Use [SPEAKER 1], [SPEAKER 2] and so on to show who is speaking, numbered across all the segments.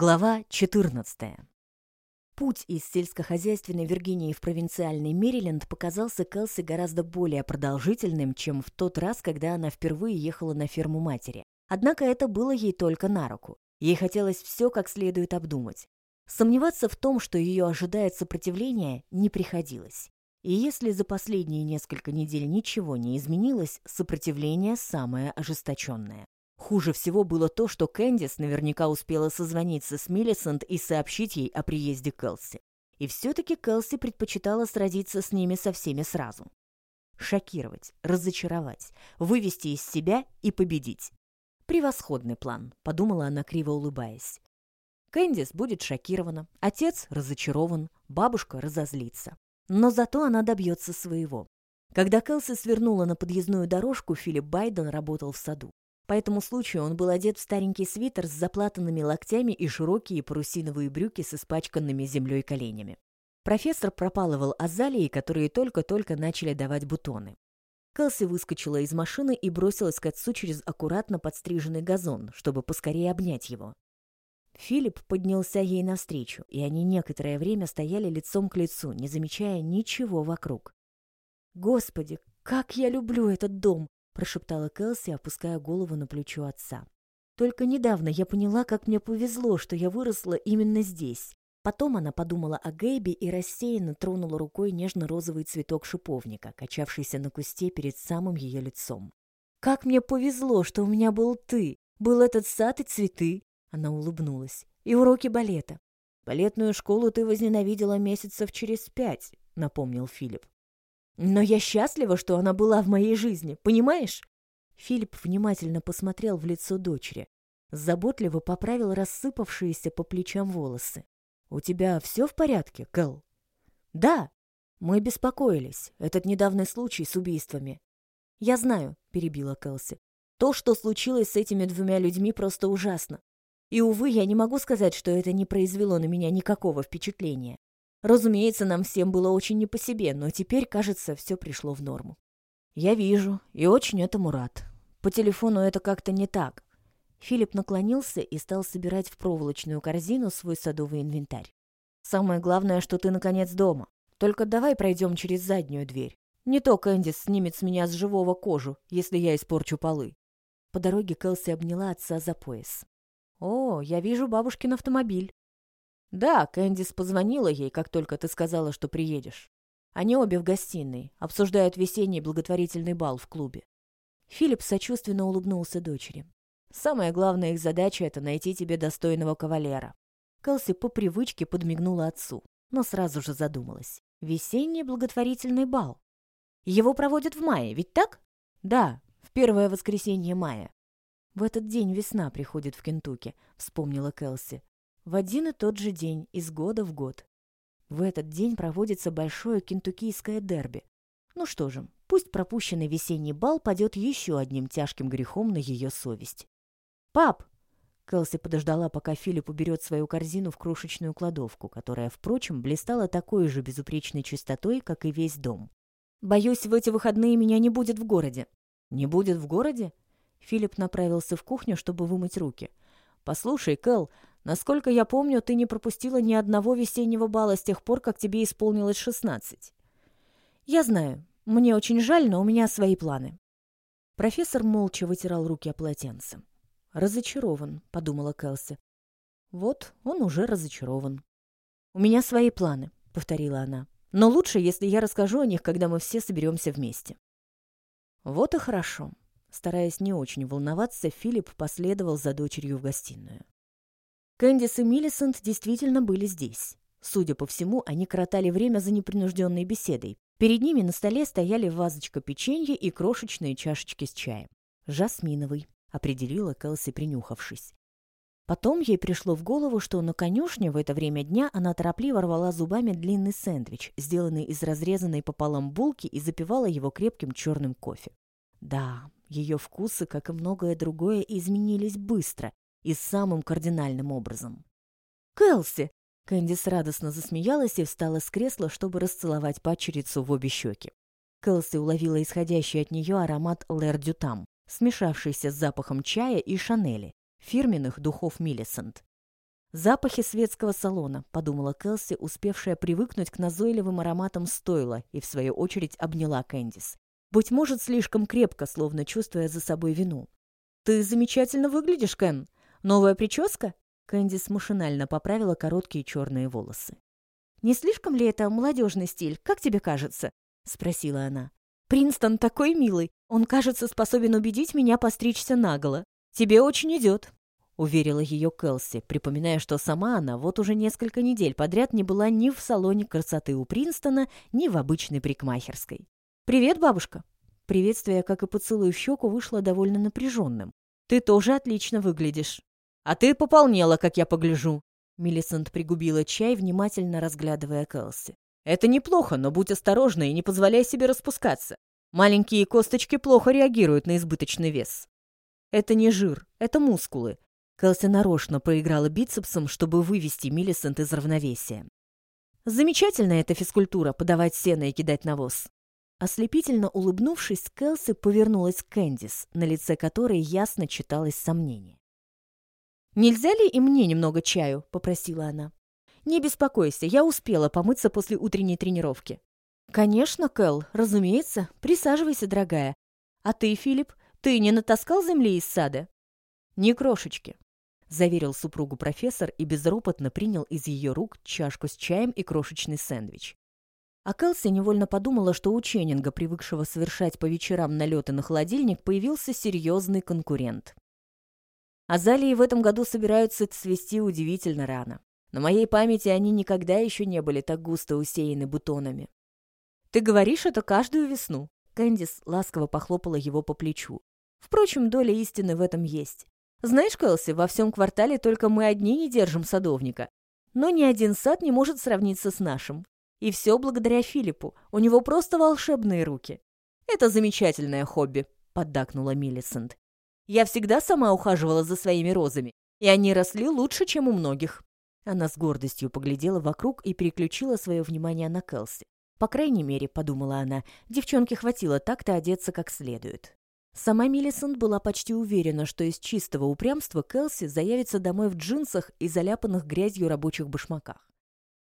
[SPEAKER 1] Глава 14. Путь из сельскохозяйственной Виргинии в провинциальный Мэриленд показался Кэлси гораздо более продолжительным, чем в тот раз, когда она впервые ехала на ферму матери. Однако это было ей только на руку. Ей хотелось все как следует обдумать. Сомневаться в том, что ее ожидает сопротивление, не приходилось. И если за последние несколько недель ничего не изменилось, сопротивление самое ожесточенное. Хуже всего было то, что Кэндис наверняка успела созвониться с Миллисент и сообщить ей о приезде Кэлси. И все-таки Кэлси предпочитала сразиться с ними со всеми сразу. Шокировать, разочаровать, вывести из себя и победить. Превосходный план, подумала она, криво улыбаясь. Кэндис будет шокирована, отец разочарован, бабушка разозлится. Но зато она добьется своего. Когда Кэлси свернула на подъездную дорожку, Филипп Байден работал в саду. По этому случаю он был одет в старенький свитер с заплатанными локтями и широкие парусиновые брюки с испачканными землей коленями. Профессор пропалывал азалии, которые только-только начали давать бутоны. Кэлси выскочила из машины и бросилась к отцу через аккуратно подстриженный газон, чтобы поскорее обнять его. Филипп поднялся ей навстречу, и они некоторое время стояли лицом к лицу, не замечая ничего вокруг. «Господи, как я люблю этот дом!» Прошептала Кэлси, опуская голову на плечо отца. Только недавно я поняла, как мне повезло, что я выросла именно здесь. Потом она подумала о Гэби и рассеянно тронула рукой нежно-розовый цветок шиповника, качавшийся на кусте перед самым ее лицом. «Как мне повезло, что у меня был ты! Был этот сад и цветы!» Она улыбнулась. «И уроки балета!» «Балетную школу ты возненавидела месяцев через пять», — напомнил Филипп. Но я счастлива, что она была в моей жизни, понимаешь? Филипп внимательно посмотрел в лицо дочери. Заботливо поправил рассыпавшиеся по плечам волосы. «У тебя все в порядке, Кэл?» «Да. Мы беспокоились. Этот недавний случай с убийствами». «Я знаю», — перебила Кэлси. «То, что случилось с этими двумя людьми, просто ужасно. И, увы, я не могу сказать, что это не произвело на меня никакого впечатления. Разумеется, нам всем было очень не по себе, но теперь, кажется, все пришло в норму. Я вижу, и очень этому рад. По телефону это как-то не так. Филипп наклонился и стал собирать в проволочную корзину свой садовый инвентарь. Самое главное, что ты наконец дома. Только давай пройдем через заднюю дверь. Не то Кэндис снимет с меня с живого кожу, если я испорчу полы. По дороге Кэлси обняла отца за пояс. «О, я вижу бабушкин автомобиль. «Да, Кэндис позвонила ей, как только ты сказала, что приедешь. Они обе в гостиной, обсуждают весенний благотворительный бал в клубе». Филипп сочувственно улыбнулся дочери. «Самая главная их задача — это найти тебе достойного кавалера». Кэлси по привычке подмигнула отцу, но сразу же задумалась. «Весенний благотворительный бал. Его проводят в мае, ведь так?» «Да, в первое воскресенье мая». «В этот день весна приходит в Кентукки», — вспомнила Кэлси в один и тот же день, из года в год. В этот день проводится большое кентуккийское дерби. Ну что же, пусть пропущенный весенний бал падет еще одним тяжким грехом на ее совесть. «Пап!» Кэлси подождала, пока Филипп уберет свою корзину в крошечную кладовку, которая, впрочем, блистала такой же безупречной чистотой, как и весь дом. «Боюсь, в эти выходные меня не будет в городе». «Не будет в городе?» Филипп направился в кухню, чтобы вымыть руки. «Послушай, Кэл, Насколько я помню, ты не пропустила ни одного весеннего бала с тех пор, как тебе исполнилось шестнадцать. Я знаю. Мне очень жаль, но у меня свои планы. Профессор молча вытирал руки о полотенце. «Разочарован», — подумала Кэлси. «Вот, он уже разочарован». «У меня свои планы», — повторила она. «Но лучше, если я расскажу о них, когда мы все соберемся вместе». «Вот и хорошо». Стараясь не очень волноваться, Филипп последовал за дочерью в гостиную. Кэндис и Миллисент действительно были здесь. Судя по всему, они коротали время за непринужденной беседой. Перед ними на столе стояли вазочка печенья и крошечные чашечки с чаем. «Жасминовый», — определила Кэлси, принюхавшись. Потом ей пришло в голову, что на конюшне в это время дня она торопливо рвала зубами длинный сэндвич, сделанный из разрезанной пополам булки, и запивала его крепким черным кофе. Да, ее вкусы, как и многое другое, изменились быстро, и самым кардинальным образом. «Кэлси!» Кэндис радостно засмеялась и встала с кресла, чтобы расцеловать падчерицу в обе щеки. Кэлси уловила исходящий от нее аромат лэр-дютам, смешавшийся с запахом чая и шанели, фирменных духов Миллисент. Запахи светского салона, подумала Келси, успевшая привыкнуть к назойливым ароматам стойла, и в свою очередь обняла Кэндис. Быть может, слишком крепко, словно чувствуя за собой вину. «Ты замечательно выглядишь, Кэн. Новая прическа?» Кэндис машинально поправила короткие черные волосы. «Не слишком ли это молодежный стиль, как тебе кажется?» — спросила она. «Принстон такой милый. Он, кажется, способен убедить меня постричься наголо. Тебе очень идет», — уверила ее Келси, припоминая, что сама она вот уже несколько недель подряд не была ни в салоне красоты у Принстона, ни в обычной парикмахерской. «Привет, бабушка!» Приветствие, как и поцелуй в щеку, вышло довольно напряженным. «Ты тоже отлично выглядишь». «А ты пополнела, как я погляжу», Миллисент пригубила чай, внимательно разглядывая Кэлси. «Это неплохо, но будь осторожна и не позволяй себе распускаться. Маленькие косточки плохо реагируют на избыточный вес». «Это не жир, это мускулы». Кэлси нарочно проиграла бицепсом, чтобы вывести Миллисент из равновесия. «Замечательная эта физкультура — подавать сено и кидать навоз». Ослепительно улыбнувшись, Кэлси повернулась к Кэндис, на лице которой ясно читалось сомнение. «Нельзя ли и мне немного чаю?» — попросила она. «Не беспокойся, я успела помыться после утренней тренировки». «Конечно, Кэл, разумеется. Присаживайся, дорогая. А ты, Филипп, ты не натаскал земли из сада?» «Ни крошечки», — заверил супругу профессор и безропотно принял из ее рук чашку с чаем и крошечный сэндвич. А Кэлси невольно подумала, что у Ченнинга, привыкшего совершать по вечерам налеты на холодильник, появился серьезный конкурент. Азалии в этом году собираются цвести удивительно рано. На моей памяти они никогда еще не были так густо усеяны бутонами. «Ты говоришь это каждую весну», — Кэндис ласково похлопала его по плечу. «Впрочем, доля истины в этом есть. Знаешь, Кэлси, во всем квартале только мы одни не держим садовника. Но ни один сад не может сравниться с нашим. И все благодаря Филиппу. У него просто волшебные руки. Это замечательное хобби», — поддакнула Миллисент. Я всегда сама ухаживала за своими розами, и они росли лучше, чем у многих». Она с гордостью поглядела вокруг и переключила свое внимание на Келси. «По крайней мере, — подумала она, — девчонке хватило так-то одеться как следует». Сама Миллисент была почти уверена, что из чистого упрямства Келси заявится домой в джинсах и заляпанных грязью рабочих башмаках.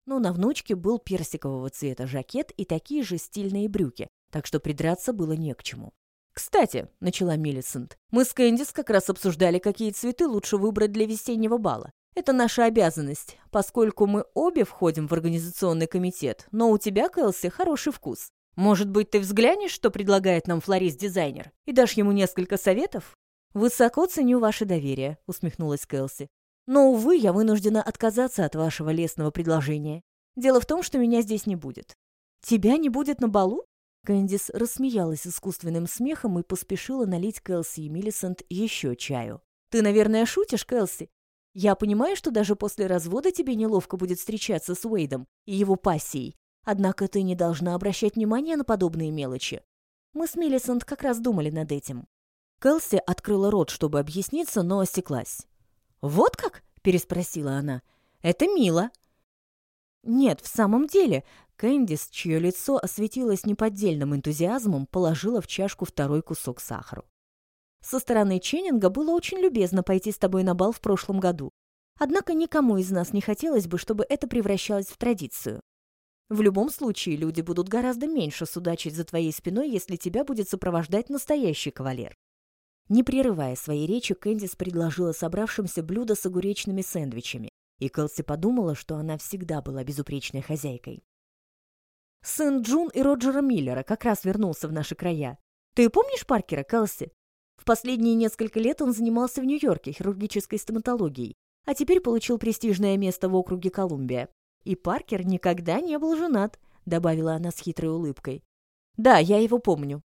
[SPEAKER 1] Но на внучке был персикового цвета жакет и такие же стильные брюки, так что придраться было не к чему. «Кстати», — начала Миллисент, — «мы с Кэндис как раз обсуждали, какие цветы лучше выбрать для весеннего бала. Это наша обязанность, поскольку мы обе входим в организационный комитет, но у тебя, Кэлси, хороший вкус. Может быть, ты взглянешь, что предлагает нам флорист-дизайнер, и дашь ему несколько советов?» «Высоко ценю ваше доверие», — усмехнулась Кэлси. «Но, увы, я вынуждена отказаться от вашего лестного предложения. Дело в том, что меня здесь не будет». «Тебя не будет на балу?» Кэндис рассмеялась искусственным смехом и поспешила налить Кэлси и Миллисент еще чаю. «Ты, наверное, шутишь, Кэлси? Я понимаю, что даже после развода тебе неловко будет встречаться с Уэйдом и его пассией. Однако ты не должна обращать внимание на подобные мелочи. Мы с Миллисент как раз думали над этим». Кэлси открыла рот, чтобы объясниться, но осеклась. «Вот как?» — переспросила она. «Это мило». «Нет, в самом деле, Кэндис, чье лицо осветилось неподдельным энтузиазмом, положила в чашку второй кусок сахара. «Со стороны Ченнинга было очень любезно пойти с тобой на бал в прошлом году. Однако никому из нас не хотелось бы, чтобы это превращалось в традицию. В любом случае, люди будут гораздо меньше судачить за твоей спиной, если тебя будет сопровождать настоящий кавалер». Не прерывая своей речи, Кэндис предложила собравшимся блюдо с огуречными сэндвичами, и Кэлси подумала, что она всегда была безупречной хозяйкой. Сын Джун и Роджера Миллера как раз вернулся в наши края. Ты помнишь Паркера, Кэлси? В последние несколько лет он занимался в Нью-Йорке хирургической стоматологией, а теперь получил престижное место в округе Колумбия. И Паркер никогда не был женат, добавила она с хитрой улыбкой. Да, я его помню.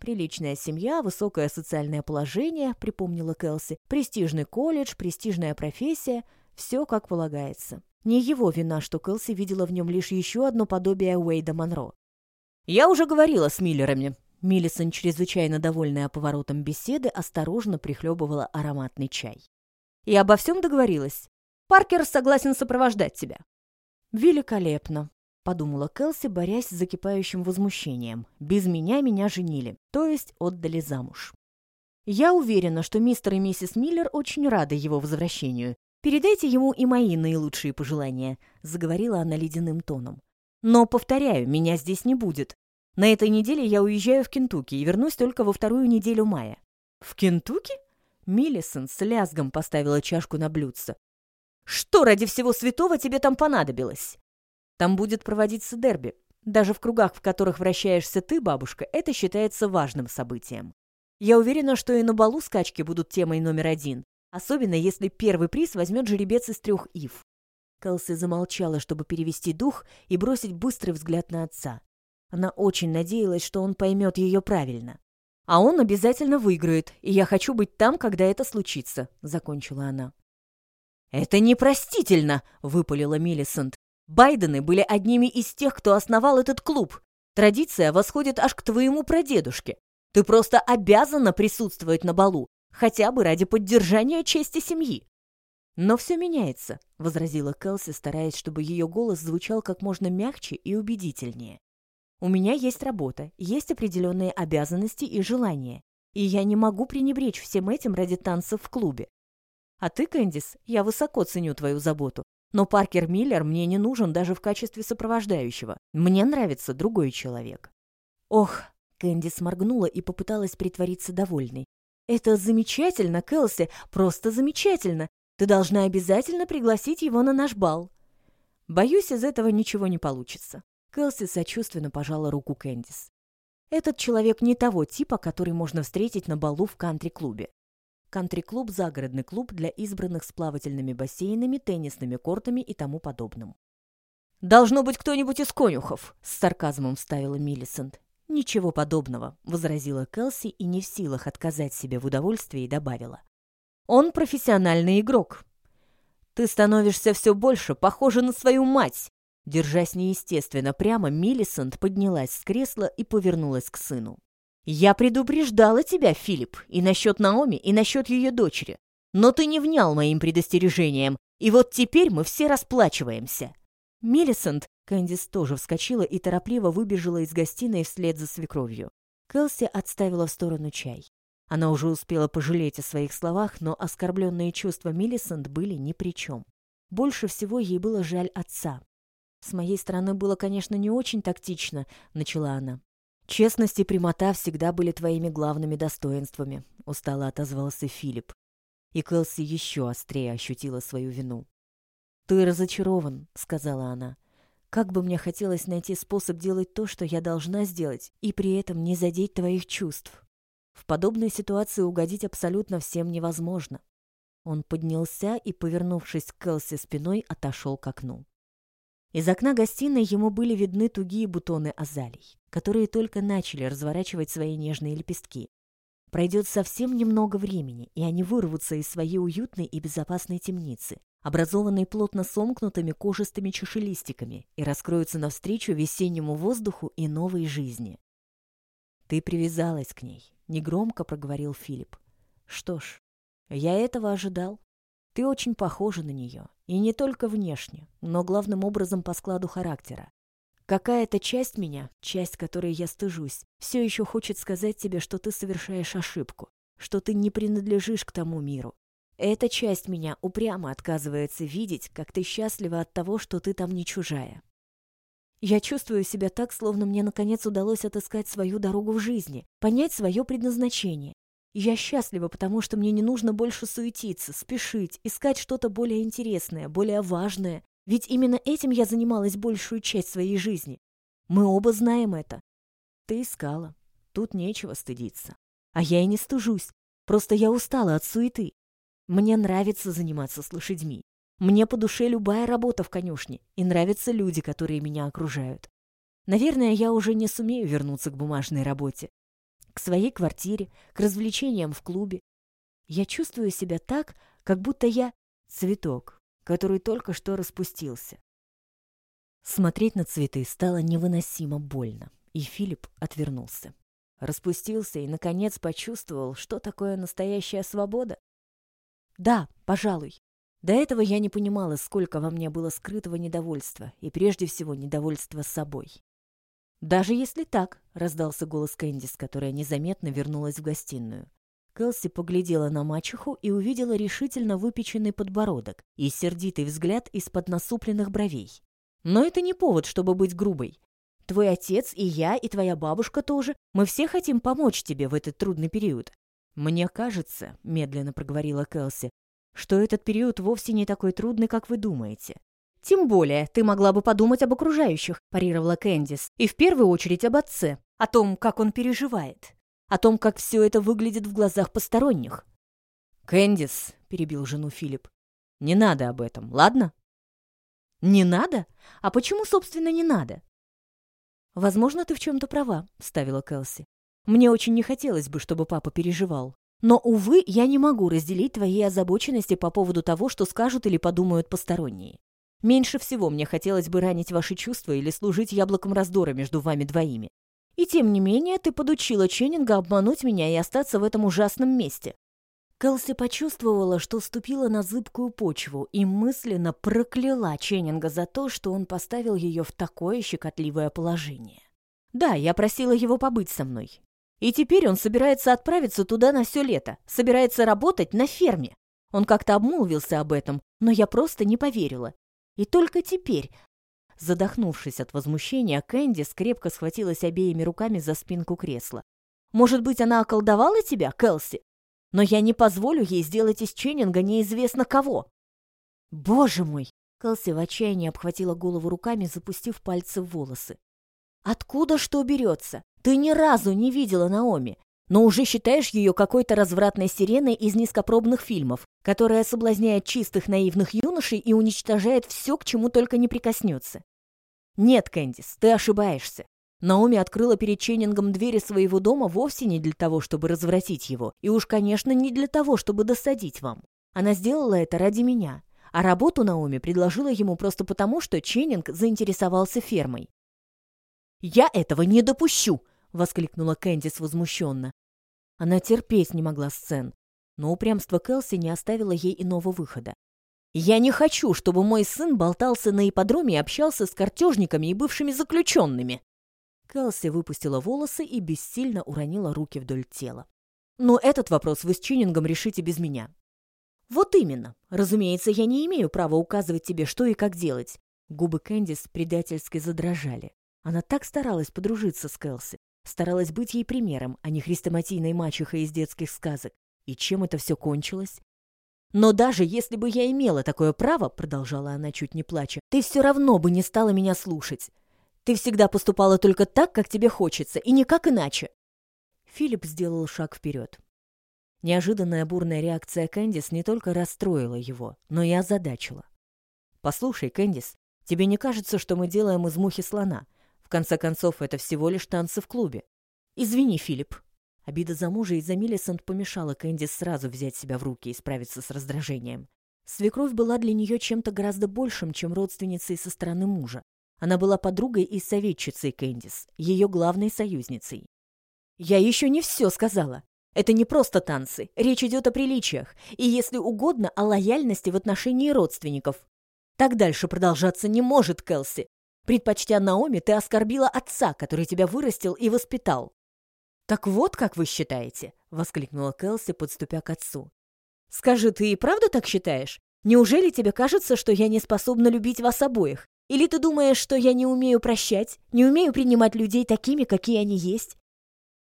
[SPEAKER 1] Приличная семья, высокое социальное положение, припомнила Кэлси, престижный колледж, престижная профессия, все как полагается. Не его вина, что Кэлси видела в нем лишь еще одно подобие Уэйда Монро. «Я уже говорила с Миллерами». Миллисон, чрезвычайно довольная поворотом беседы, осторожно прихлебывала ароматный чай. «И обо всем договорилась. Паркер согласен сопровождать тебя». «Великолепно», — подумала Кэлси, борясь с закипающим возмущением. «Без меня меня женили, то есть отдали замуж». «Я уверена, что мистер и миссис Миллер очень рады его возвращению. Передайте ему и мои наилучшие пожелания», — заговорила она ледяным тоном. «Но, повторяю, меня здесь не будет. На этой неделе я уезжаю в Кентукки и вернусь только во вторую неделю мая». «В Кентукки?» Миллисон с лязгом поставила чашку на блюдце. «Что ради всего святого тебе там понадобилось?» «Там будет проводиться дерби. Даже в кругах, в которых вращаешься ты, бабушка, это считается важным событием. Я уверена, что и на балу скачки будут темой номер один. Особенно, если первый приз возьмет жеребец из трех ив. Кэлси замолчала, чтобы перевести дух и бросить быстрый взгляд на отца. Она очень надеялась, что он поймет ее правильно. «А он обязательно выиграет, и я хочу быть там, когда это случится», — закончила она. «Это непростительно!» — выпалила Миллисент. «Байдены были одними из тех, кто основал этот клуб. Традиция восходит аж к твоему прадедушке. Ты просто обязана присутствовать на балу, хотя бы ради поддержания чести семьи. «Но все меняется», — возразила Кэлси, стараясь, чтобы ее голос звучал как можно мягче и убедительнее. «У меня есть работа, есть определенные обязанности и желания, и я не могу пренебречь всем этим ради танцев в клубе. А ты, Кэндис, я высоко ценю твою заботу, но Паркер Миллер мне не нужен даже в качестве сопровождающего. Мне нравится другой человек». «Ох!» — Кэндис моргнула и попыталась притвориться довольной. «Это замечательно, Кэлси, просто замечательно. Ты должна обязательно пригласить его на наш бал». «Боюсь, из этого ничего не получится». Кэлси сочувственно пожала руку Кэндис. «Этот человек не того типа, который можно встретить на балу в кантри-клубе. Кантри-клуб – загородный клуб для избранных с плавательными бассейнами, теннисными кортами и тому подобным. «Должно быть кто-нибудь из конюхов», — с сарказмом вставила Миллисент. «Ничего подобного», — возразила Келси и не в силах отказать себе в удовольствии добавила. «Он профессиональный игрок. Ты становишься все больше похожа на свою мать». Держась неестественно прямо, Миллисент поднялась с кресла и повернулась к сыну. «Я предупреждала тебя, Филипп, и насчет Наоми, и насчет ее дочери. Но ты не внял моим предостережениям, и вот теперь мы все расплачиваемся». Миллисент Кэндис тоже вскочила и торопливо выбежала из гостиной вслед за свекровью. Кэлси отставила в сторону чай. Она уже успела пожалеть о своих словах, но оскорбленные чувства Миллисент были ни при чем. Больше всего ей было жаль отца. «С моей стороны было, конечно, не очень тактично», — начала она. «Честность и прямота всегда были твоими главными достоинствами», — устало отозвался Филипп. И Кэлси еще острее ощутила свою вину. «Ты разочарован», — сказала она. Как бы мне хотелось найти способ делать то, что я должна сделать, и при этом не задеть твоих чувств. В подобной ситуации угодить абсолютно всем невозможно. Он поднялся и, повернувшись к Келси спиной, отошел к окну. Из окна гостиной ему были видны тугие бутоны азалий, которые только начали разворачивать свои нежные лепестки. Пройдет совсем немного времени, и они вырвутся из своей уютной и безопасной темницы, образованные плотно сомкнутыми кожистыми чешелистиками, и раскроются навстречу весеннему воздуху и новой жизни. «Ты привязалась к ней», — негромко проговорил Филипп. «Что ж, я этого ожидал. Ты очень похожа на нее, и не только внешне, но главным образом по складу характера. Какая-то часть меня, часть которой я стыжусь, все еще хочет сказать тебе, что ты совершаешь ошибку, что ты не принадлежишь к тому миру, эта часть меня упрямо отказывается видеть, как ты счастлива от того, что ты там не чужая. Я чувствую себя так, словно мне наконец удалось отыскать свою дорогу в жизни, понять свое предназначение. Я счастлива, потому что мне не нужно больше суетиться, спешить, искать что-то более интересное, более важное. Ведь именно этим я занималась большую часть своей жизни. Мы оба знаем это. Ты искала. Тут нечего стыдиться. А я и не стыжусь. Просто я устала от суеты. Мне нравится заниматься с лошадьми. Мне по душе любая работа в конюшне, и нравятся люди, которые меня окружают. Наверное, я уже не сумею вернуться к бумажной работе, к своей квартире, к развлечениям в клубе. Я чувствую себя так, как будто я цветок, который только что распустился. Смотреть на цветы стало невыносимо больно, и Филипп отвернулся. Распустился и, наконец, почувствовал, что такое настоящая свобода. Да, пожалуй. До этого я не понимала, сколько во мне было скрытого недовольства, и прежде всего недовольства собой. «Даже если так», — раздался голос Кэндис, которая незаметно вернулась в гостиную. Кэлси поглядела на мачеху и увидела решительно выпеченный подбородок и сердитый взгляд из-под насупленных бровей. Но это не повод, чтобы быть грубой. Твой отец и я, и твоя бабушка тоже, мы все хотим помочь тебе в этот трудный период. Мне кажется, медленно проговорила Кэлси, что этот период вовсе не такой трудный, как вы думаете. Тем более, ты могла бы подумать об окружающих, парировала Кэндис, и в первую очередь об отце, о том, как он переживает о том, как все это выглядит в глазах посторонних. «Кэндис», — перебил жену Филипп, — «не надо об этом, ладно?» «Не надо? А почему, собственно, не надо?» «Возможно, ты в чем-то права», — вставила Кэлси. «Мне очень не хотелось бы, чтобы папа переживал. Но, увы, я не могу разделить твои озабоченности по поводу того, что скажут или подумают посторонние. Меньше всего мне хотелось бы ранить ваши чувства или служить яблоком раздора между вами двоими. И тем не менее ты подучила Ченнинга обмануть меня и остаться в этом ужасном месте. Кэлси почувствовала, что ступила на зыбкую почву и мысленно прокляла Ченнинга за то, что он поставил ее в такое щекотливое положение. Да, я просила его побыть со мной. И теперь он собирается отправиться туда на все лето, собирается работать на ферме. Он как-то обмолвился об этом, но я просто не поверила. И только теперь, Задохнувшись от возмущения, Кэнди скрепко схватилась обеими руками за спинку кресла. «Может быть, она околдовала тебя, Кэлси? Но я не позволю ей сделать из Ченнинга неизвестно кого!» «Боже мой!» Кэлси в отчаянии обхватила голову руками, запустив пальцы в волосы. «Откуда что берется? Ты ни разу не видела Наоми, но уже считаешь ее какой-то развратной сиреной из низкопробных фильмов, которая соблазняет чистых наивных юношей и уничтожает все, к чему только не прикоснется. Нет, Кэндис, ты ошибаешься. Наоми открыла перед Ченнингом двери своего дома вовсе не для того, чтобы развратить его, и уж, конечно, не для того, чтобы досадить вам. Она сделала это ради меня, а работу Наоми предложила ему просто потому, что Ченнинг заинтересовался фермой. «Я этого не допущу!» — воскликнула Кэндис возмущенно. Она терпеть не могла сцен, но упрямство Кэлси не оставило ей иного выхода. «Я не хочу, чтобы мой сын болтался на ипподроме и общался с картежниками и бывшими заключенными!» Кэлси выпустила волосы и бессильно уронила руки вдоль тела. «Но этот вопрос вы с Чиннингом решите без меня». «Вот именно. Разумеется, я не имею права указывать тебе, что и как делать». Губы Кэндис предательски задрожали. Она так старалась подружиться с Кэлси, старалась быть ей примером, а не хрестоматийной мачехой из детских сказок. И чем это все кончилось? «Но даже если бы я имела такое право, — продолжала она, чуть не плача, — ты все равно бы не стала меня слушать. Ты всегда поступала только так, как тебе хочется, и никак иначе». Филипп сделал шаг вперед. Неожиданная бурная реакция Кэндис не только расстроила его, но и озадачила. «Послушай, Кэндис, тебе не кажется, что мы делаем из мухи слона? В конце концов, это всего лишь танцы в клубе. Извини, Филипп, Обида за мужа из-за Миллисент помешала Кэнди сразу взять себя в руки и справиться с раздражением. Свекровь была для нее чем-то гораздо большим, чем родственницей со стороны мужа. Она была подругой и советчицей Кэндис, ее главной союзницей. «Я еще не все сказала. Это не просто танцы, речь идет о приличиях, и, если угодно, о лояльности в отношении родственников. Так дальше продолжаться не может, Кэлси. Предпочтя Наоми, ты оскорбила отца, который тебя вырастил и воспитал. «Так вот, как вы считаете!» — воскликнула Кэлси, подступя к отцу. «Скажи, ты и правда так считаешь? Неужели тебе кажется, что я не способна любить вас обоих? Или ты думаешь, что я не умею прощать, не умею принимать людей такими, какие они есть?»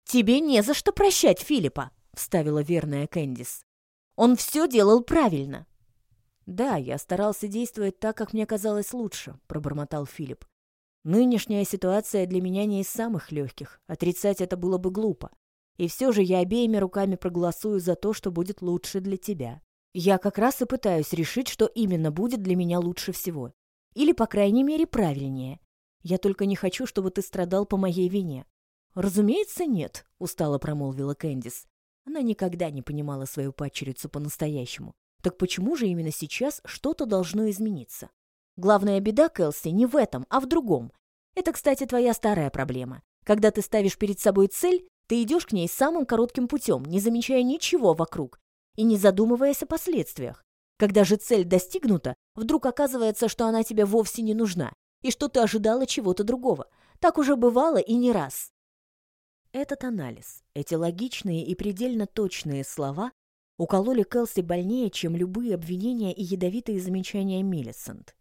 [SPEAKER 1] «Тебе не за что прощать Филиппа», — вставила верная Кэндис. «Он все делал правильно». «Да, я старался действовать так, как мне казалось лучше», — пробормотал Филипп. Нынешняя ситуация для меня не из самых легких. Отрицать это было бы глупо. И все же я обеими руками проголосую за то, что будет лучше для тебя. Я как раз и пытаюсь решить, что именно будет для меня лучше всего. Или, по крайней мере, правильнее. Я только не хочу, чтобы ты страдал по моей вине. Разумеется, нет, устало промолвила Кэндис. Она никогда не понимала свою падчерицу по-настоящему. Так почему же именно сейчас что-то должно измениться? Главная беда, Кэлси, не в этом, а в другом. Это, кстати, твоя старая проблема. Когда ты ставишь перед собой цель, ты идешь к ней самым коротким путем, не замечая ничего вокруг и не задумываясь о последствиях. Когда же цель достигнута, вдруг оказывается, что она тебе вовсе не нужна, и что ты ожидала чего-то другого. Так уже бывало и не раз. Этот анализ, эти логичные и предельно точные слова укололи Келси больнее, чем любые обвинения и ядовитые замечания Миллисент.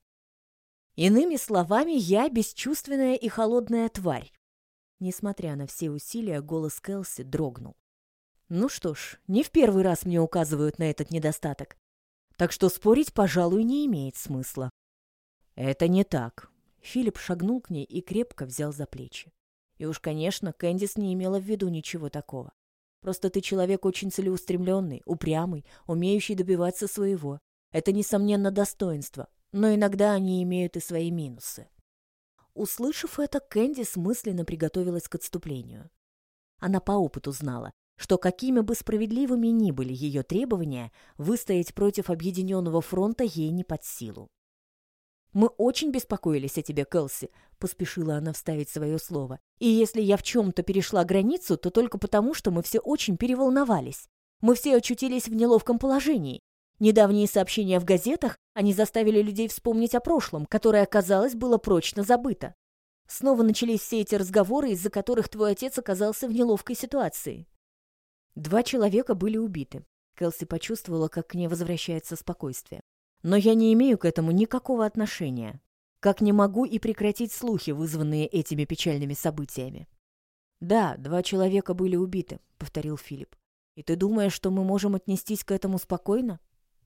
[SPEAKER 1] Иными словами, я бесчувственная и холодная тварь. Несмотря на все усилия, голос Келси дрогнул. Ну что ж, не в первый раз мне указывают на этот недостаток. Так что спорить, пожалуй, не имеет смысла. Это не так. Филипп шагнул к ней и крепко взял за плечи. И уж, конечно, Кэндис не имела в виду ничего такого. Просто ты человек очень целеустремленный, упрямый, умеющий добиваться своего. Это, несомненно, достоинство, но иногда они имеют и свои минусы. Услышав это, Кэндис мысленно приготовилась к отступлению. Она по опыту знала, что какими бы справедливыми ни были ее требования, выстоять против объединенного фронта ей не под силу. «Мы очень беспокоились о тебе, Кэлси», — поспешила она вставить свое слово. «И если я в чем-то перешла границу, то только потому, что мы все очень переволновались. Мы все очутились в неловком положении. Недавние сообщения в газетах, они заставили людей вспомнить о прошлом, которое, оказалось, было прочно забыто. Снова начались все эти разговоры, из-за которых твой отец оказался в неловкой ситуации. Два человека были убиты. Кэлси почувствовала, как к ней возвращается спокойствие. Но я не имею к этому никакого отношения. Как не могу и прекратить слухи, вызванные этими печальными событиями. «Да, два человека были убиты», — повторил Филипп. «И ты думаешь, что мы можем отнестись к этому спокойно?»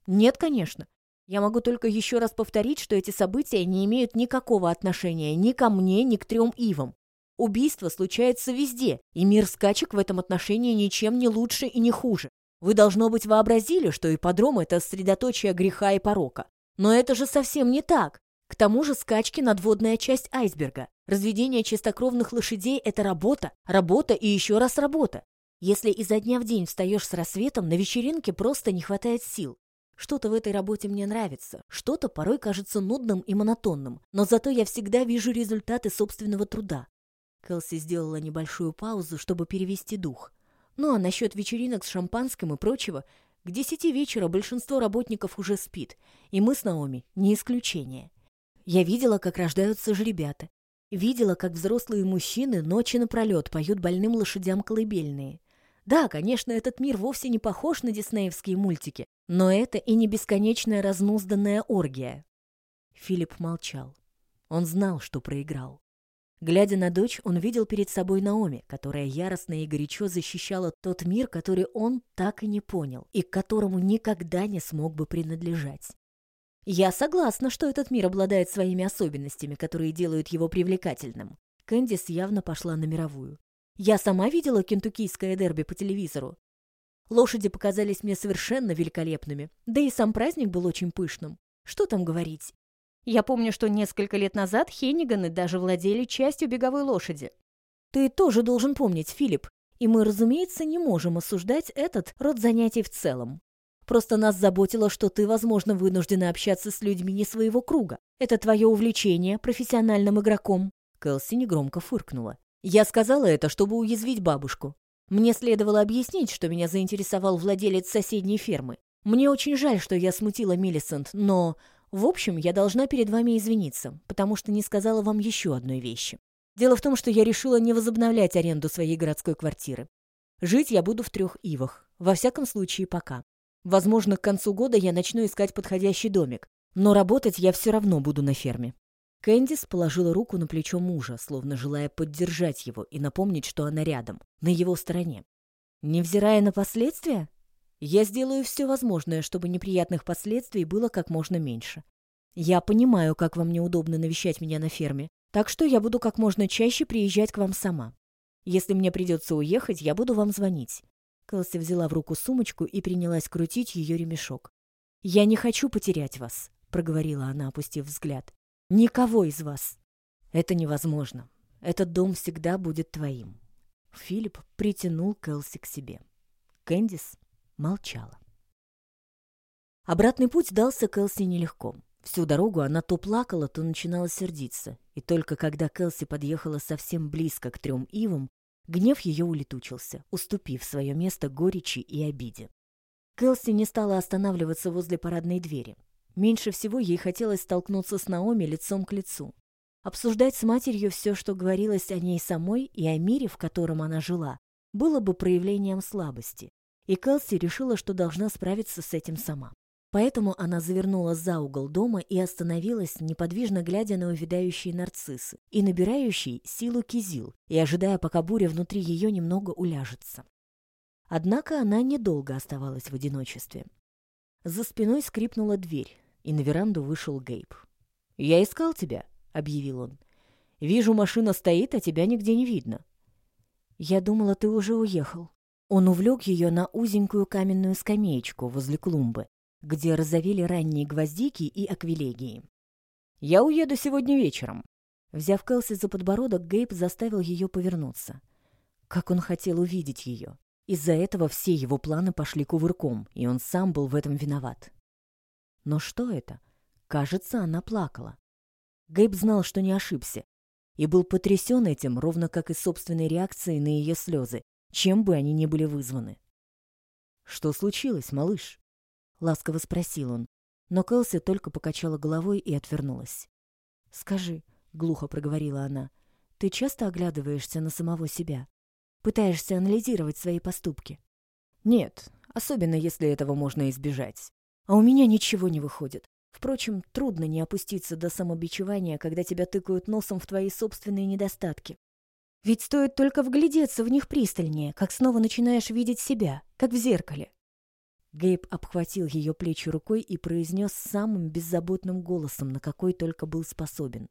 [SPEAKER 1] «Нет, конечно. Я могу только еще раз повторить, что эти события не имеют никакого отношения ни ко мне, ни к трем ивам. Убийство случается везде, и мир скачек в этом отношении ничем не лучше и не хуже. Вы, должно быть, вообразили, что ипподром — это средоточие греха и порока. Но это же совсем не так. К тому же скачки — надводная часть айсберга. Разведение чистокровных лошадей — это работа, работа и еще раз работа. Если изо дня в день встаешь с рассветом, на вечеринке просто не хватает сил. Что-то в этой работе мне нравится, что-то порой кажется нудным и монотонным, но зато я всегда вижу результаты собственного труда. Кэлси сделала небольшую паузу, чтобы перевести дух. Ну а насчет вечеринок с шампанским и прочего, к десяти вечера большинство работников уже спит, и мы с Наоми не исключение. Я видела, как рождаются жребята. Видела, как взрослые мужчины ночи напролет поют больным лошадям колыбельные. Да, конечно, этот мир вовсе не похож на диснеевские мультики, но это и не бесконечная разнузданная оргия. Филипп молчал. Он знал, что проиграл. Глядя на дочь, он видел перед собой Наоми, которая яростно и горячо защищала тот мир, который он так и не понял и к которому никогда не смог бы принадлежать. «Я согласна, что этот мир обладает своими особенностями, которые делают его привлекательным». Кэндис явно пошла на мировую. «Я сама видела кентуккийское дерби по телевизору. Лошади показались мне совершенно великолепными, да и сам праздник был очень пышным. Что там говорить? Я помню, что несколько лет назад Хенниганы даже владели частью беговой лошади. Ты тоже должен помнить, Филипп, и мы, разумеется, не можем осуждать этот род занятий в целом. Просто нас заботило, что ты, возможно, вынуждена общаться с людьми не своего круга. Это твое увлечение профессиональным игроком. Кэлси негромко фыркнула. Я сказала это, чтобы уязвить бабушку. Мне следовало объяснить, что меня заинтересовал владелец соседней фермы. Мне очень жаль, что я смутила Миллисент, но в общем, я должна перед вами извиниться, потому что не сказала вам еще одной вещи. Дело в том, что я решила не возобновлять аренду своей городской квартиры. Жить я буду в трех ивах, во всяком случае пока. Возможно, к концу года я начну искать подходящий домик, но работать я все равно буду на ферме. Кэндис положила руку на плечо мужа, словно желая поддержать его и напомнить, что она рядом, на его стороне. Невзирая на последствия, я сделаю все возможное, чтобы неприятных последствий было как можно меньше. Я понимаю, как вам неудобно навещать меня на ферме, так что я буду как можно чаще приезжать к вам сама. Если мне придется уехать, я буду вам звонить». Кэлси взяла в руку сумочку и принялась крутить ее ремешок. «Я не хочу потерять вас», — проговорила она, опустив взгляд. «Никого из вас. Это невозможно. Этот дом всегда будет твоим». Филипп притянул Кэлси к себе. Кэндис молчала. Обратный путь дался Кэлси нелегко. Всю дорогу она то плакала, то начинала сердиться. И только когда Кэлси подъехала совсем близко к трем ивам, гнев ее улетучился, уступив свое место горечи и обиде. Кэлси не стала останавливаться возле парадной двери. Меньше всего ей хотелось столкнуться с Наоми лицом к лицу. Обсуждать с матерью все, что говорилось о ней самой и о мире, в котором она жила, было бы проявлением слабости, и Келси решила, что должна справиться с этим сама. Поэтому она завернула за угол дома и остановилась, неподвижно глядя на увядающие нарциссы и набирающий силу кизил, и ожидая, пока буря внутри ее немного уляжется. Однако она недолго оставалась в одиночестве. За спиной скрипнула дверь, и на веранду вышел Гейб. «Я искал тебя», — объявил он. «Вижу, машина стоит, а тебя нигде не видно». «Я думала, ты уже уехал». Он увлек ее на узенькую каменную скамеечку возле клумбы, где разовели ранние гвоздики и аквилегии. «Я уеду сегодня вечером». Взяв Келси за подбородок, Гейб заставил ее повернуться. Как он хотел увидеть ее. Из-за этого все его планы пошли кувырком, и он сам был в этом виноват. Но что это? Кажется, она плакала. Гейб знал, что не ошибся, и был потрясен этим, ровно как и собственной реакцией на ее слезы, чем бы они ни были вызваны. «Что случилось, малыш?» — ласково спросил он, но Кэлси только покачала головой и отвернулась. «Скажи», — глухо проговорила она, — «ты часто оглядываешься на самого себя? Пытаешься анализировать свои поступки?»
[SPEAKER 2] «Нет, особенно если этого можно избежать.
[SPEAKER 1] А у меня ничего не выходит. Впрочем, трудно не опуститься до самобичевания, когда тебя тыкают носом в твои собственные недостатки. Ведь стоит только вглядеться в них пристальнее, как снова начинаешь видеть себя, как в зеркале. Гейб обхватил ее плечи рукой и произнес самым беззаботным голосом, на какой только был способен.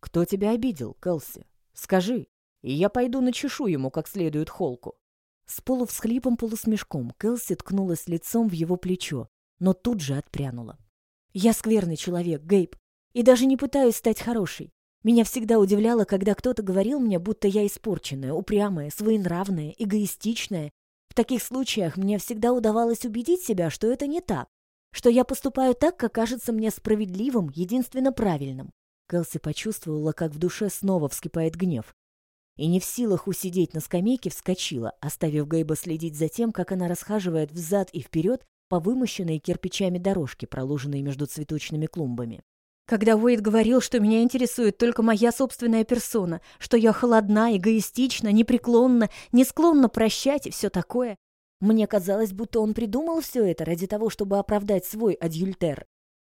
[SPEAKER 2] «Кто тебя обидел, Келси? Скажи, и я пойду начешу ему как следует холку».
[SPEAKER 1] С полувсхлипом полусмешком Келси ткнулась лицом в его плечо, но тут же отпрянула. «Я скверный человек, Гейб, и даже не пытаюсь стать хорошей. Меня всегда удивляло, когда кто-то говорил мне, будто я испорченная, упрямая, своенравная, эгоистичная в таких случаях мне всегда удавалось убедить себя, что это не так, что я поступаю так, как кажется мне справедливым, единственно правильным. Кэлси почувствовала, как в душе снова вскипает гнев. И не в силах усидеть на скамейке, вскочила, оставив Гейба следить за тем, как она расхаживает взад и вперед по вымощенной кирпичами дорожке, проложенной между цветочными клумбами. Когда Уэйд говорил, что меня интересует только моя собственная персона, что я холодна, эгоистична, непреклонна, не склонна прощать и все такое, мне казалось, будто он придумал все это ради того, чтобы оправдать свой адюльтер.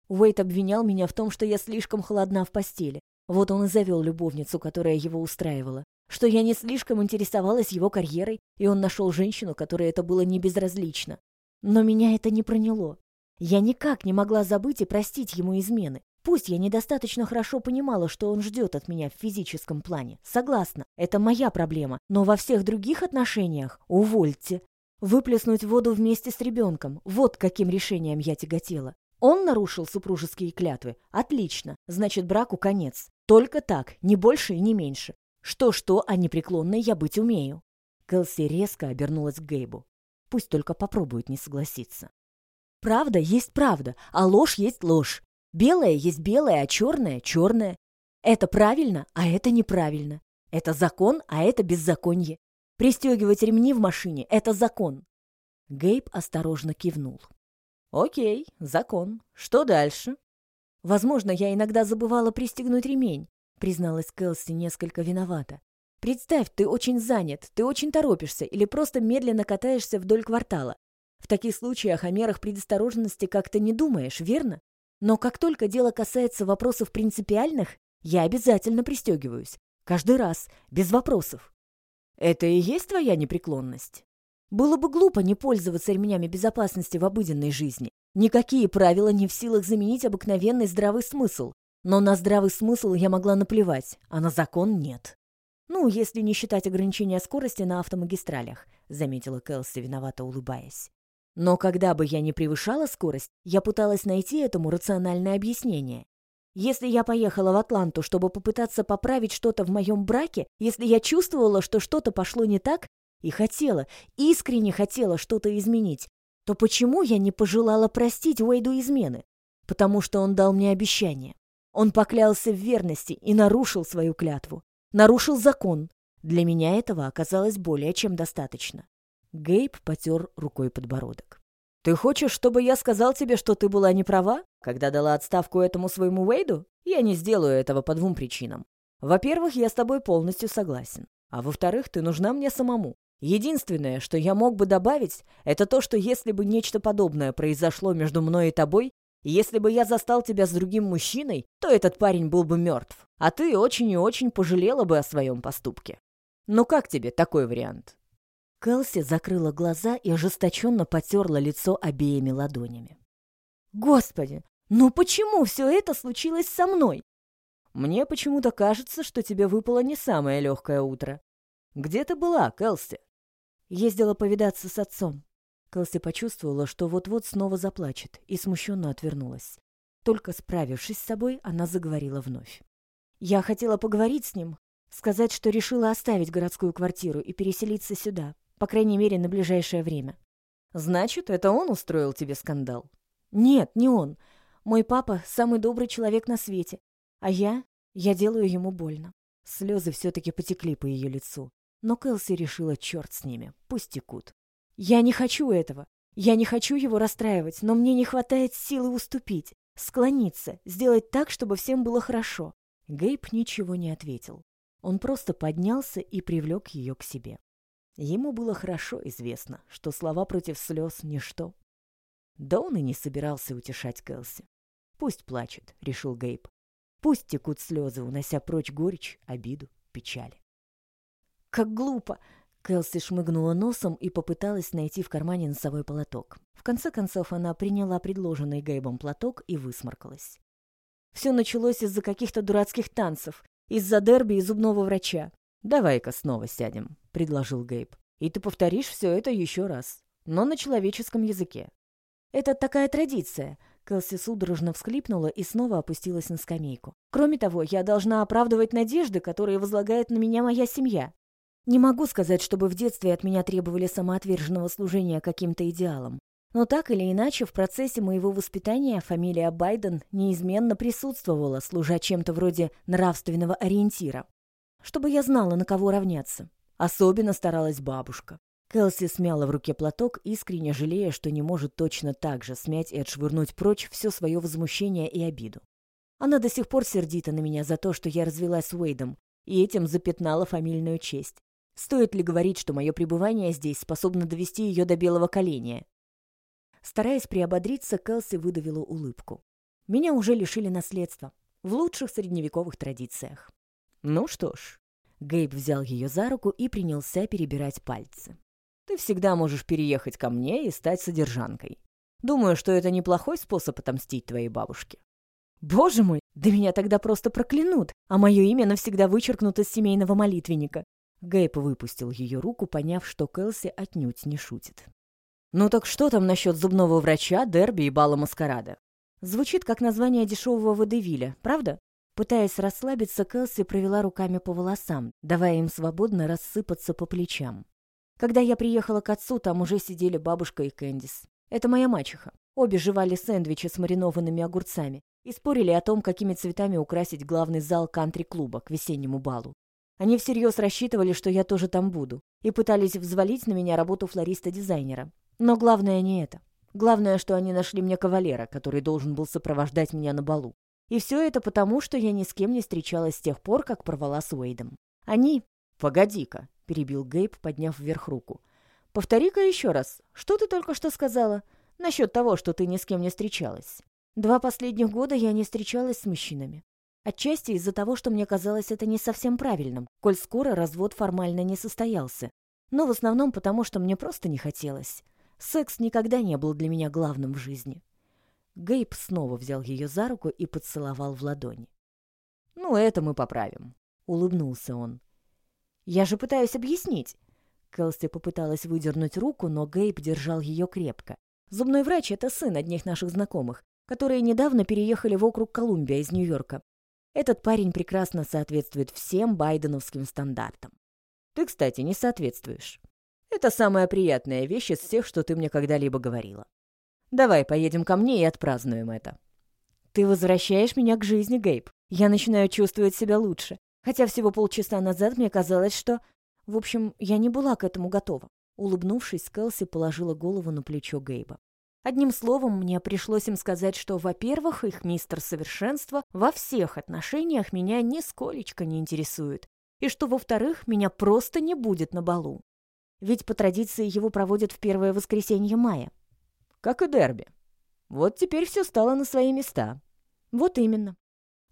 [SPEAKER 1] Уэйд обвинял меня в том, что я слишком холодна в постели. Вот он и завел любовницу, которая его устраивала. Что я не слишком интересовалась его карьерой, и он нашел женщину, которой это было не безразлично. Но меня это не проняло. Я никак не могла забыть и простить ему измены. Пусть я недостаточно хорошо понимала, что он ждет от меня в физическом плане. Согласна, это моя проблема, но во всех других отношениях увольте. Выплеснуть воду вместе с ребенком – вот каким решением я тяготела. Он нарушил супружеские клятвы? Отлично, значит браку конец. Только так, ни больше и не меньше. Что-что, а непреклонной я быть умею. Кэлси резко обернулась к Гейбу. Пусть только попробует не согласиться. Правда есть правда, а ложь есть ложь. Белое есть белое, а черное — черное. Это правильно, а это неправильно. Это закон, а это беззаконье. Пристегивать ремни в машине — это закон. Гейб осторожно кивнул. «Окей, закон. Что дальше?» «Возможно, я иногда забывала пристегнуть ремень», призналась Кэлси несколько виновата. «Представь, ты очень занят, ты очень торопишься или просто медленно катаешься вдоль квартала. В таких случаях о мерах предосторожности как-то не думаешь, верно? Но как только дело касается вопросов принципиальных, я обязательно пристегиваюсь. Каждый раз, без вопросов. Это и есть твоя непреклонность? Было бы глупо не пользоваться ремнями безопасности в обыденной жизни. Никакие правила не в силах заменить обыкновенный здравый смысл. Но на здравый смысл я могла наплевать, а на закон нет. Ну, если не считать ограничения скорости на автомагистралях, заметила Кэлси, виновато улыбаясь. Но когда бы я не превышала скорость, я пыталась найти этому рациональное объяснение. Если я поехала в Атланту, чтобы попытаться поправить что-то в моем браке, если я чувствовала, что что-то пошло не так, и хотела, искренне хотела что-то изменить, то почему я не пожелала простить Уэйду измены? Потому что он дал мне обещание. Он поклялся в верности и нарушил свою клятву. Нарушил закон. Для меня этого оказалось более чем достаточно. Гейб потер рукой подбородок.
[SPEAKER 2] Ты хочешь, чтобы я сказал тебе, что ты была не права, когда дала отставку этому своему Уэйду? Я не сделаю этого по двум причинам. Во-первых, я с тобой полностью согласен. А во-вторых, ты нужна мне самому. Единственное, что я мог бы добавить, это то, что если бы нечто подобное произошло между мной и тобой, если бы я застал тебя с другим мужчиной, то этот парень был бы мертв, а ты очень и очень пожалела бы о своем поступке. Ну как тебе такой вариант?»
[SPEAKER 1] Кэлси закрыла глаза и ожесточенно потерла лицо обеими ладонями. «Господи, ну почему все это случилось со мной?»
[SPEAKER 2] «Мне почему-то кажется, что тебе выпало не самое легкое утро. Где ты была, Кэлси?»
[SPEAKER 1] Ездила повидаться с отцом. Кэлси почувствовала, что вот-вот снова заплачет, и смущенно отвернулась. Только справившись с собой, она заговорила вновь. «Я хотела поговорить с ним, сказать, что решила оставить городскую квартиру и переселиться сюда, по крайней мере, на ближайшее время».
[SPEAKER 2] «Значит, это он устроил тебе скандал?»
[SPEAKER 1] «Нет, не он. Мой папа — самый добрый человек на свете, а я... я делаю ему больно». Слезы все-таки потекли по ее лицу, но Кэлси решила, черт с ними, пусть текут. Я не хочу этого. Я не хочу его расстраивать, но мне не хватает силы уступить, склониться, сделать так, чтобы всем было хорошо. Гейб ничего не ответил. Он просто поднялся и привлек ее к себе. Ему было хорошо известно, что слова против слез — ничто. Да он и не собирался утешать Кэлси. «Пусть плачет», — решил Гейб. «Пусть текут слезы, унося прочь горечь, обиду, печали». «Как глупо! Кэлси шмыгнула носом и попыталась найти в кармане носовой платок. В конце концов, она приняла предложенный Гейбом платок и высморкалась. Все началось из-за каких-то дурацких танцев, из-за дерби и зубного врача. «Давай-ка снова сядем», — предложил Гейб. «И ты повторишь все это еще раз, но на человеческом языке». «Это такая традиция», — Кэлси судорожно всхлипнула и снова опустилась на скамейку. «Кроме того, я должна оправдывать надежды, которые возлагает на меня моя семья. Не могу сказать, чтобы в детстве от меня требовали самоотверженного служения каким-то идеалам. Но так или иначе, в процессе моего воспитания фамилия Байден неизменно присутствовала, служа чем-то вроде нравственного ориентира. Чтобы я знала, на кого равняться. Особенно старалась бабушка. Кэлси смяла в руке платок, искренне жалея, что не может точно так же смять и отшвырнуть прочь все свое возмущение и обиду. Она до сих пор сердита на меня за то, что я развелась с Уэйдом, и этим запятнала фамильную честь. Стоит ли говорить, что мое пребывание здесь способно довести ее до белого коленя? Стараясь приободриться, Кэлси выдавила улыбку. Меня уже лишили наследства. В лучших средневековых традициях. Ну что ж. Гейб взял ее за руку и принялся перебирать пальцы. Ты всегда можешь переехать ко мне и стать содержанкой. Думаю, что это неплохой способ отомстить твоей бабушке. Боже мой, да меня тогда просто проклянут, а мое имя навсегда вычеркнут из семейного молитвенника. Гейб выпустил ее руку, поняв, что Кэлси отнюдь не шутит. «Ну так что там насчет зубного врача, дерби и бала маскарада?» Звучит как название дешевого водевиля, правда? Пытаясь расслабиться, Кэлси провела руками по волосам, давая им свободно рассыпаться по плечам. Когда я приехала к отцу, там уже сидели бабушка и Кэндис. Это моя мачеха. Обе жевали сэндвичи с маринованными огурцами и спорили о том, какими цветами украсить главный зал кантри-клуба к весеннему балу. Они всерьез рассчитывали, что я тоже там буду, и пытались взвалить на меня работу флориста-дизайнера. Но главное не это. Главное, что они нашли мне кавалера, который должен был сопровождать меня на балу. И все это потому, что я ни с кем не встречалась с тех пор, как порвала с Уэйдом. Они... «Погоди-ка», — перебил Гейб, подняв вверх руку. «Повтори-ка еще раз. Что ты только что сказала? Насчет того, что ты ни с кем не встречалась». Два последних года я не встречалась с мужчинами. Отчасти из-за того, что мне казалось это не совсем правильным, коль скоро развод формально не состоялся. Но в основном потому, что мне просто не хотелось. Секс никогда не был для меня главным в жизни. Гейб снова взял ее за руку и поцеловал в ладони. «Ну, это мы поправим», — улыбнулся он. «Я же пытаюсь объяснить». Кэлси попыталась выдернуть руку, но Гейб держал ее крепко. «Зубной врач — это сын одних наших знакомых, которые недавно переехали в округ Колумбия из Нью-Йорка. Этот парень прекрасно соответствует всем байденовским стандартам. Ты, кстати, не соответствуешь. Это самая приятная вещь из всех, что ты мне когда-либо говорила. Давай поедем ко мне и отпразднуем это. Ты возвращаешь меня к жизни, Гейб. Я начинаю чувствовать себя лучше. Хотя всего полчаса назад мне казалось, что... В общем, я не была к этому готова. Улыбнувшись, Кэлси положила голову на плечо Гейба. Одним словом, мне пришлось им сказать, что, во-первых, их мистер Совершенство во всех отношениях меня нисколечко не интересует, и что, во-вторых, меня просто не будет на балу. Ведь по традиции его проводят в первое воскресенье мая.
[SPEAKER 2] Как и дерби. Вот теперь все стало на свои места.
[SPEAKER 1] Вот именно.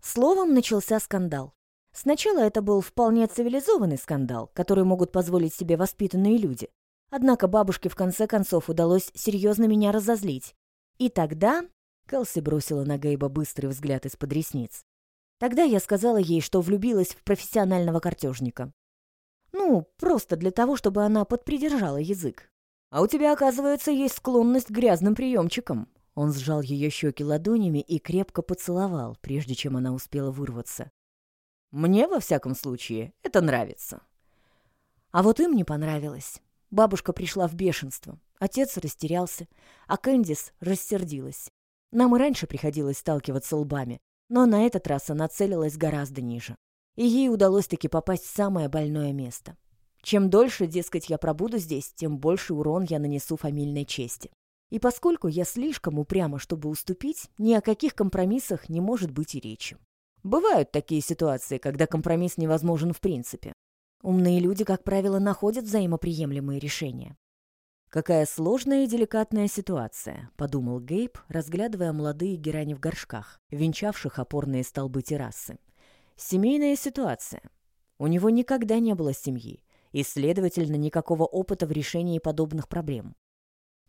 [SPEAKER 1] Словом, начался скандал. Сначала это был вполне цивилизованный скандал, который могут позволить себе воспитанные люди. Однако бабушке в конце концов удалось серьезно меня разозлить. И тогда... Кэлси бросила на Гейба быстрый взгляд из-под ресниц. Тогда я сказала ей, что влюбилась в профессионального картежника. Ну, просто для того, чтобы она подпридержала язык. А у тебя, оказывается, есть склонность к грязным приемчикам. Он сжал ее щеки ладонями и крепко поцеловал, прежде чем она успела вырваться.
[SPEAKER 2] Мне, во всяком случае, это нравится.
[SPEAKER 1] А вот им не понравилось. Бабушка пришла в бешенство. Отец растерялся, а Кэндис рассердилась. Нам и раньше приходилось сталкиваться лбами, но на этот раз она целилась гораздо ниже. И ей удалось таки попасть в самое больное место. Чем дольше, дескать, я пробуду здесь, тем больше урон я нанесу фамильной чести. И поскольку я слишком упряма, чтобы уступить, ни о каких компромиссах не может быть и речи. Бывают такие ситуации, когда компромисс невозможен в принципе. Умные люди, как правило, находят взаимоприемлемые решения. «Какая сложная и деликатная ситуация», — подумал Гейб, разглядывая молодые герани в горшках, венчавших опорные столбы террасы. «Семейная ситуация. У него никогда не было семьи, и, следовательно, никакого опыта в решении подобных проблем.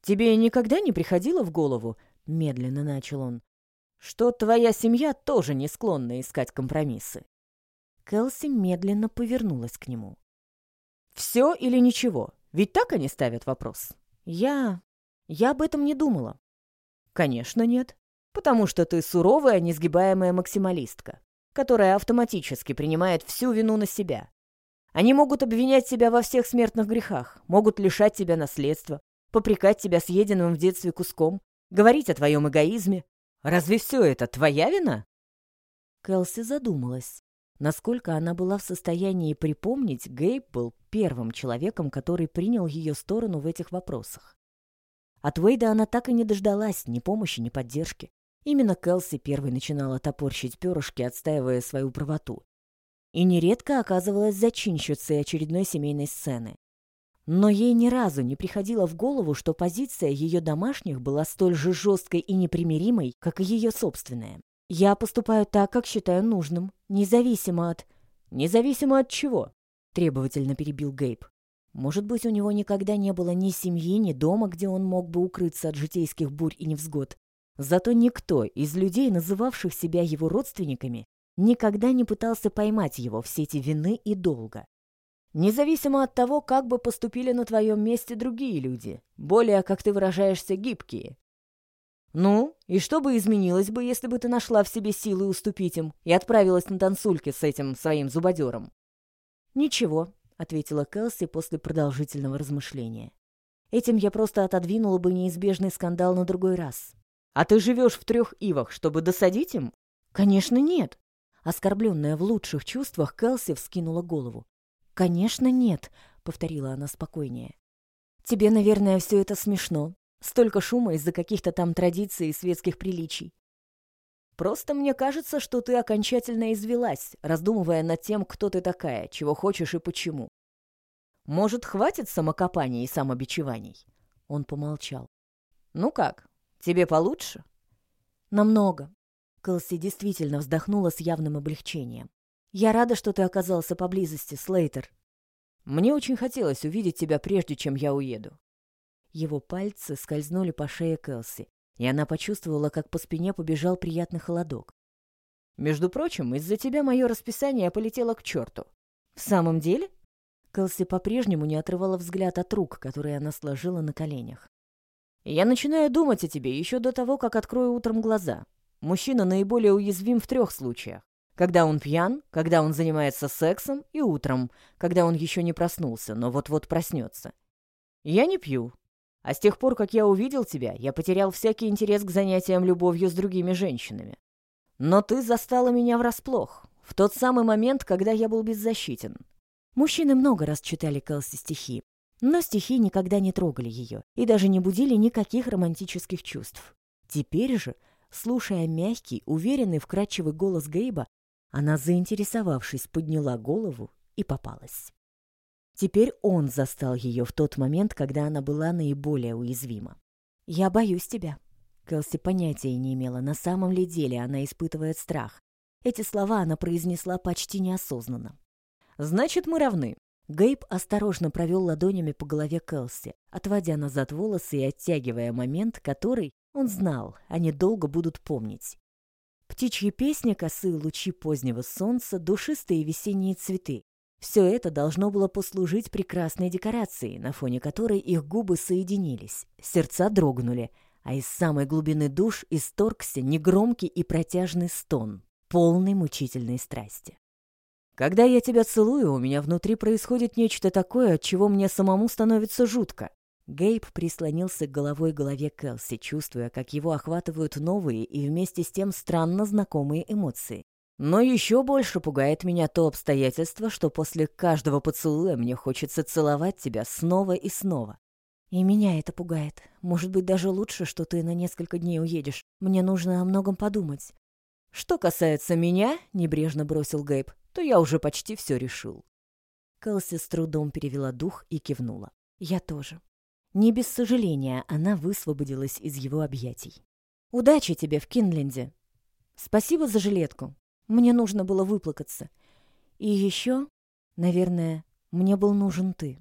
[SPEAKER 1] «Тебе никогда не приходило в голову, — медленно начал он, — что твоя семья тоже не склонна искать компромиссы?» Кэлси медленно повернулась к нему. «Все или ничего? Ведь так они ставят вопрос?» «Я... я об этом не думала». «Конечно нет. Потому что ты суровая, несгибаемая максималистка, которая автоматически принимает всю вину на себя. Они могут обвинять тебя во всех смертных грехах, могут лишать тебя наследства, попрекать тебя съеденным в детстве куском, говорить о твоем эгоизме. Разве все это твоя вина?» Кэлси задумалась. Насколько она была в состоянии припомнить, Гейб был первым человеком, который принял ее сторону в этих вопросах. От Уэйда она так и не дождалась ни помощи, ни поддержки. Именно Кэлси первой начинала топорщить перышки, отстаивая свою правоту. И нередко оказывалась зачинщицей очередной семейной сцены. Но ей ни разу не приходило в голову, что позиция ее домашних была столь же жесткой и непримиримой, как и ее собственная. Я поступаю так, как считаю нужным, независимо от... Независимо от чего? Требовательно перебил Гейб. Может быть, у него никогда не было ни семьи, ни дома, где он мог бы укрыться от житейских бурь и невзгод. Зато никто из людей, называвших себя его родственниками, никогда не пытался поймать его в сети вины и долга. Независимо от того, как бы поступили на твоем месте другие люди, более, как ты выражаешься, гибкие, «Ну, и что бы изменилось бы, если бы ты нашла в себе силы уступить им и отправилась на танцульки с этим своим зубодером?» «Ничего», — ответила Кэлси после продолжительного размышления. «Этим я просто отодвинула бы неизбежный скандал на другой раз». «А ты живешь в трех ивах, чтобы досадить им?» «Конечно, нет». Оскорбленная в лучших чувствах, Кэлси вскинула голову. «Конечно, нет», — повторила она спокойнее. «Тебе, наверное, все это смешно, Столько шума из-за каких-то там традиций и светских приличий. Просто мне кажется, что ты окончательно извелась, раздумывая над тем, кто ты такая, чего хочешь и почему. Может, хватит самокопаний и самобичеваний?» Он помолчал. «Ну как, тебе получше?» «Намного». Кэлси действительно вздохнула с явным облегчением. «Я рада, что ты оказался поблизости, Слейтер. Мне очень хотелось увидеть тебя, прежде чем я уеду. Его пальцы скользнули по шее Кэлси, и она почувствовала, как по спине побежал приятный холодок. «Между прочим, из-за тебя мое расписание полетело к черту». «В самом деле?» Кэлси по-прежнему не отрывала взгляд от рук, которые она сложила на коленях. «Я начинаю думать о тебе еще до того, как открою утром глаза. Мужчина наиболее уязвим в трех случаях. Когда он пьян, когда он занимается сексом и утром, когда он еще не проснулся, но вот-вот проснется. Я не пью, а с тех пор, как я увидел тебя, я потерял всякий интерес к занятиям любовью с другими женщинами. Но ты застала меня врасплох, в тот самый момент, когда я был беззащитен. Мужчины много раз читали Кэлси стихи. Но стихи никогда не трогали ее и даже не будили никаких романтических чувств. Теперь же, слушая мягкий, уверенный, вкрадчивый голос Гейба, она, заинтересовавшись, подняла голову и попалась. Теперь он застал ее в тот момент, когда она была наиболее уязвима. «Я боюсь тебя». Кэлси понятия не имела, на самом ли деле она испытывает страх. Эти слова она произнесла почти неосознанно. «Значит, мы равны». Гейб осторожно провел ладонями по голове Кэлси, отводя назад волосы и оттягивая момент, который, он знал, они долго будут помнить. Птичьи песни, косые лучи позднего солнца, душистые весенние цветы. Все это должно было послужить прекрасной декорацией, на фоне которой их губы соединились, сердца дрогнули, а из самой глубины душ исторгся негромкий и протяжный стон, полный мучительной страсти. Когда я тебя целую, у меня внутри происходит нечто такое, от чего мне самому становится жутко. Гейб прислонился к головой голове Келси, чувствуя, как его охватывают новые и вместе с тем странно знакомые эмоции. Но еще больше пугает меня то обстоятельство, что после каждого поцелуя мне хочется целовать тебя снова и снова. И меня это пугает. Может быть, даже лучше, что ты на несколько дней уедешь. Мне нужно о многом подумать. Что касается меня, небрежно бросил Гейб, то я уже почти все решил. Кэлси с трудом перевела дух и кивнула. Я тоже. Не без сожаления она высвободилась из его объятий. «Удачи тебе в Кинленде! Спасибо за жилетку. Мне нужно было выплакаться. И еще, наверное, мне был нужен ты».